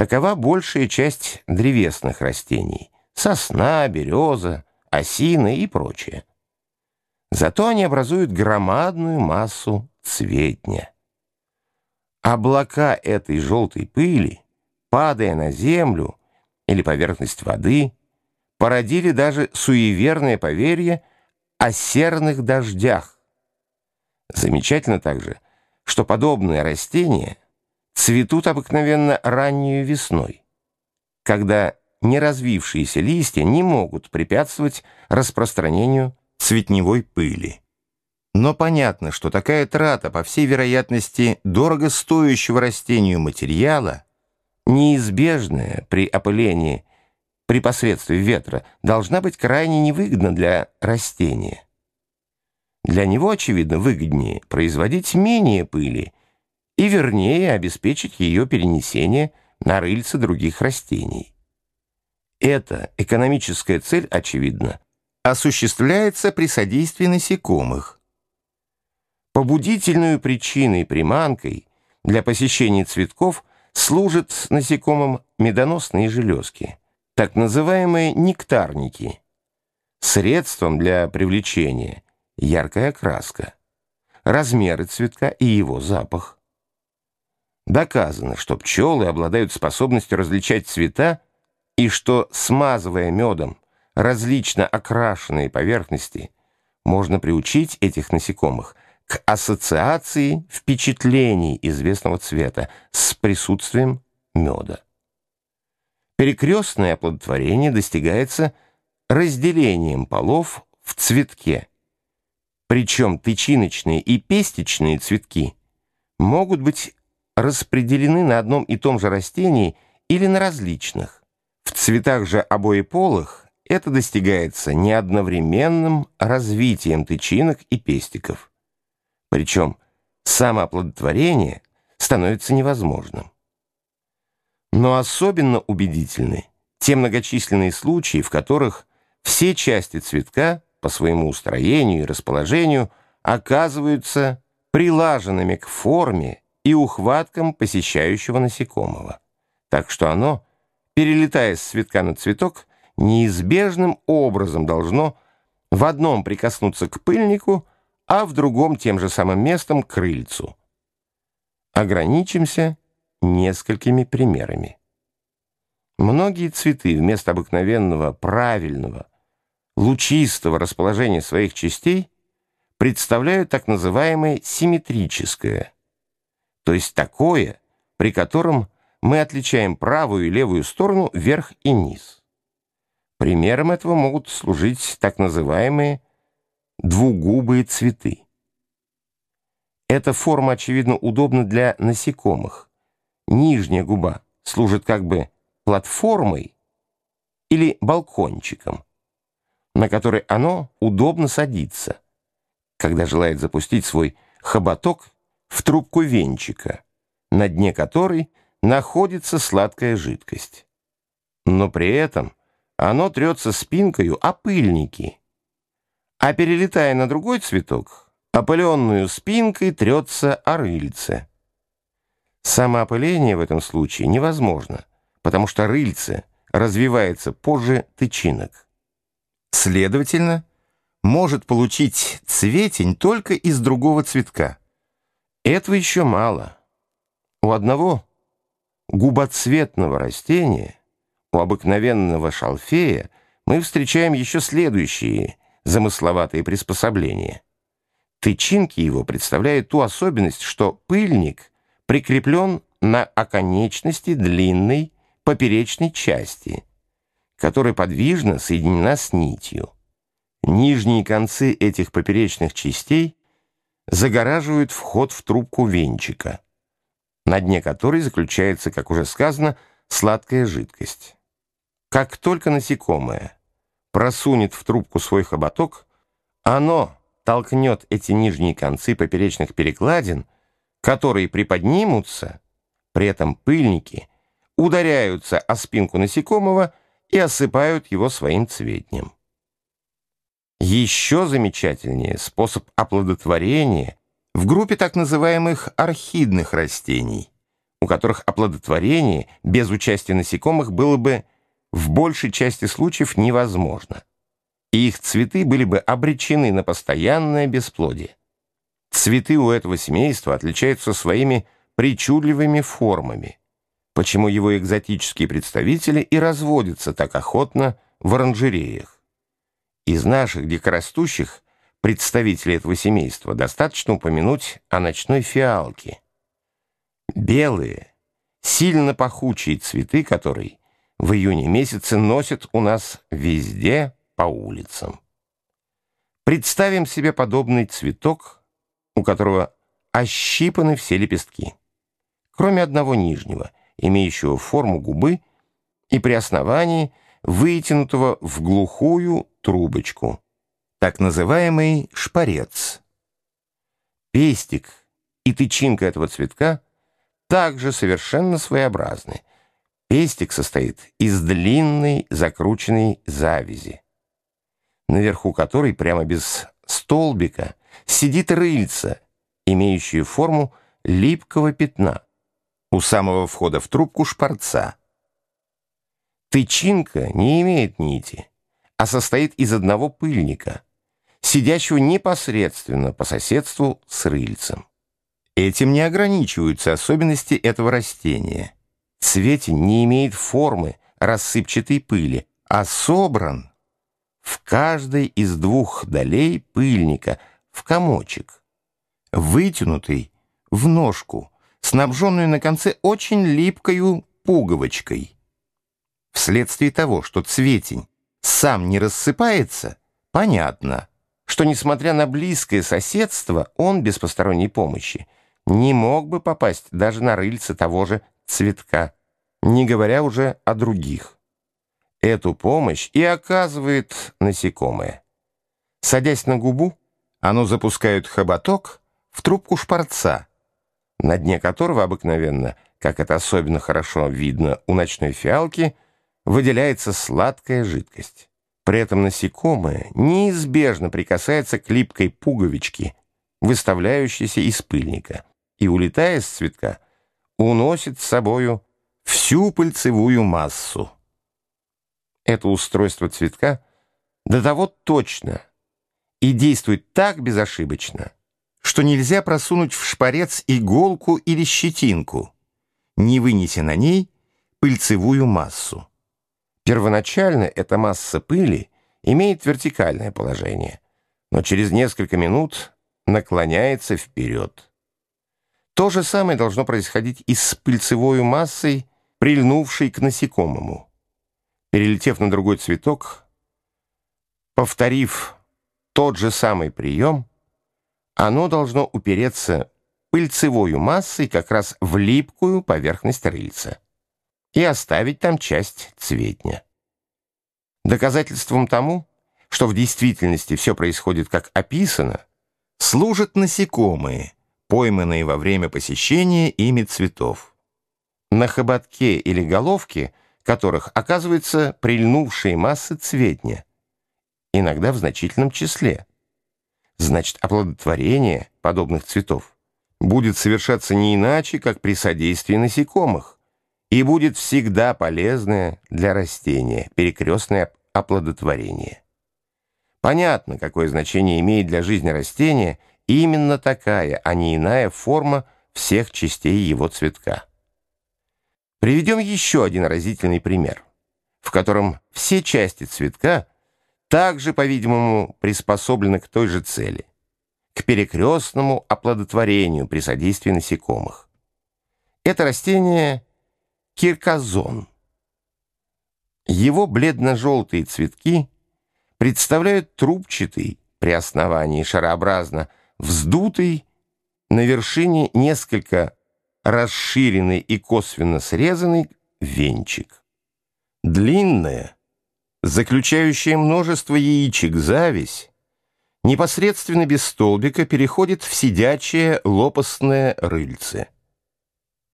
Такова большая часть древесных растений — сосна, береза, осина и прочее. Зато они образуют громадную массу цветня. Облака этой желтой пыли, падая на землю или поверхность воды, породили даже суеверное поверье о серных дождях. Замечательно также, что подобные растения цветут обыкновенно раннюю весной, когда неразвившиеся листья не могут препятствовать распространению цветневой пыли. Но понятно, что такая трата, по всей вероятности, дорого стоящего растению материала, неизбежная при опылении при посредстве ветра, должна быть крайне невыгодна для растения. Для него, очевидно, выгоднее производить менее пыли и вернее обеспечить ее перенесение на рыльца других растений. Эта экономическая цель, очевидно, осуществляется при содействии насекомых, Побудительной причиной, приманкой для посещения цветков служат насекомым медоносные железки, так называемые нектарники. Средством для привлечения яркая краска, размеры цветка и его запах. Доказано, что пчелы обладают способностью различать цвета и что, смазывая медом различно окрашенные поверхности, можно приучить этих насекомых к ассоциации впечатлений известного цвета с присутствием меда. Перекрестное оплодотворение достигается разделением полов в цветке, причем тычиночные и пестичные цветки могут быть распределены на одном и том же растении или на различных. В цветах же обоеполых это достигается неодновременным развитием тычинок и пестиков. Причем самооплодотворение становится невозможным. Но особенно убедительны те многочисленные случаи, в которых все части цветка по своему устроению и расположению оказываются прилаженными к форме и ухваткам посещающего насекомого. Так что оно, перелетая с цветка на цветок, неизбежным образом должно в одном прикоснуться к пыльнику, а в другом тем же самым местом к крыльцу. Ограничимся несколькими примерами. Многие цветы вместо обыкновенного, правильного, лучистого расположения своих частей представляют так называемое симметрическое, то есть такое, при котором мы отличаем правую и левую сторону вверх и низ. Примером этого могут служить так называемые двугубые цветы. Эта форма, очевидно, удобна для насекомых. Нижняя губа служит как бы платформой или балкончиком, на который оно удобно садится, когда желает запустить свой хоботок в трубку венчика, на дне которой находится сладкая жидкость. Но при этом оно трется спинкою о пыльники – а перелетая на другой цветок, опыленную спинкой трется о рыльце. Самоопыление в этом случае невозможно, потому что рыльце развивается позже тычинок. Следовательно, может получить цветень только из другого цветка. Этого еще мало. У одного губоцветного растения, у обыкновенного шалфея, мы встречаем еще следующие замысловатые приспособления. Тычинки его представляют ту особенность, что пыльник прикреплен на оконечности длинной поперечной части, которая подвижно соединена с нитью. Нижние концы этих поперечных частей загораживают вход в трубку венчика, на дне которой заключается, как уже сказано, сладкая жидкость. Как только насекомое просунет в трубку свой хоботок, оно толкнет эти нижние концы поперечных перекладин, которые приподнимутся, при этом пыльники ударяются о спинку насекомого и осыпают его своим цветнем. Еще замечательнее способ оплодотворения в группе так называемых орхидных растений, у которых оплодотворение без участия насекомых было бы в большей части случаев невозможно. И их цветы были бы обречены на постоянное бесплодие. Цветы у этого семейства отличаются своими причудливыми формами, почему его экзотические представители и разводятся так охотно в оранжереях. Из наших дикорастущих представителей этого семейства достаточно упомянуть о ночной фиалке. Белые, сильно пахучие цветы, которые в июне месяце носят у нас везде по улицам. Представим себе подобный цветок, у которого ощипаны все лепестки, кроме одного нижнего, имеющего форму губы и при основании вытянутого в глухую трубочку, так называемый шпарец. Пестик и тычинка этого цветка также совершенно своеобразны. Пестик состоит из длинной закрученной завязи наверху которой прямо без столбика сидит рыльца, имеющая форму липкого пятна, у самого входа в трубку шпарца. Тычинка не имеет нити, а состоит из одного пыльника, сидящего непосредственно по соседству с рыльцем. Этим не ограничиваются особенности этого растения. Цветень не имеет формы рассыпчатой пыли, а собран в каждой из двух долей пыльника в комочек, вытянутый в ножку, снабженную на конце очень липкою пуговочкой. Вследствие того, что цветень сам не рассыпается, понятно, что, несмотря на близкое соседство, он без посторонней помощи не мог бы попасть даже на рыльце того же цветка, не говоря уже о других. Эту помощь и оказывает насекомое. Садясь на губу, оно запускает хоботок в трубку шпарца, на дне которого обыкновенно, как это особенно хорошо видно у ночной фиалки, выделяется сладкая жидкость. При этом насекомое неизбежно прикасается к липкой пуговичке, выставляющейся из пыльника, и, улетая с цветка, уносит с собою всю пыльцевую массу это устройство цветка до того точно и действует так безошибочно, что нельзя просунуть в шпарец иголку или щетинку, не вынеся на ней пыльцевую массу. Первоначально эта масса пыли имеет вертикальное положение, но через несколько минут наклоняется вперед. То же самое должно происходить и с пыльцевой массой, прильнувшей к насекомому. Перелетев на другой цветок, повторив тот же самый прием, оно должно упереться пыльцевою массой как раз в липкую поверхность рыльца и оставить там часть цветня. Доказательством тому, что в действительности все происходит как описано, служат насекомые, пойманные во время посещения ими цветов. На хоботке или головке – которых оказывается прильнувшие массы цветня, иногда в значительном числе. Значит, оплодотворение подобных цветов будет совершаться не иначе, как при содействии насекомых, и будет всегда полезное для растения перекрестное оплодотворение. Понятно, какое значение имеет для жизни растения именно такая, а не иная форма всех частей его цветка. Приведем еще один разительный пример, в котором все части цветка также, по-видимому, приспособлены к той же цели, к перекрестному оплодотворению при содействии насекомых. Это растение кирказон. Его бледно-желтые цветки представляют трубчатый, при основании шарообразно вздутый, на вершине несколько расширенный и косвенно срезанный венчик. Длинная, заключающая множество яичек зависть, непосредственно без столбика переходит в сидячее лопастное рыльце.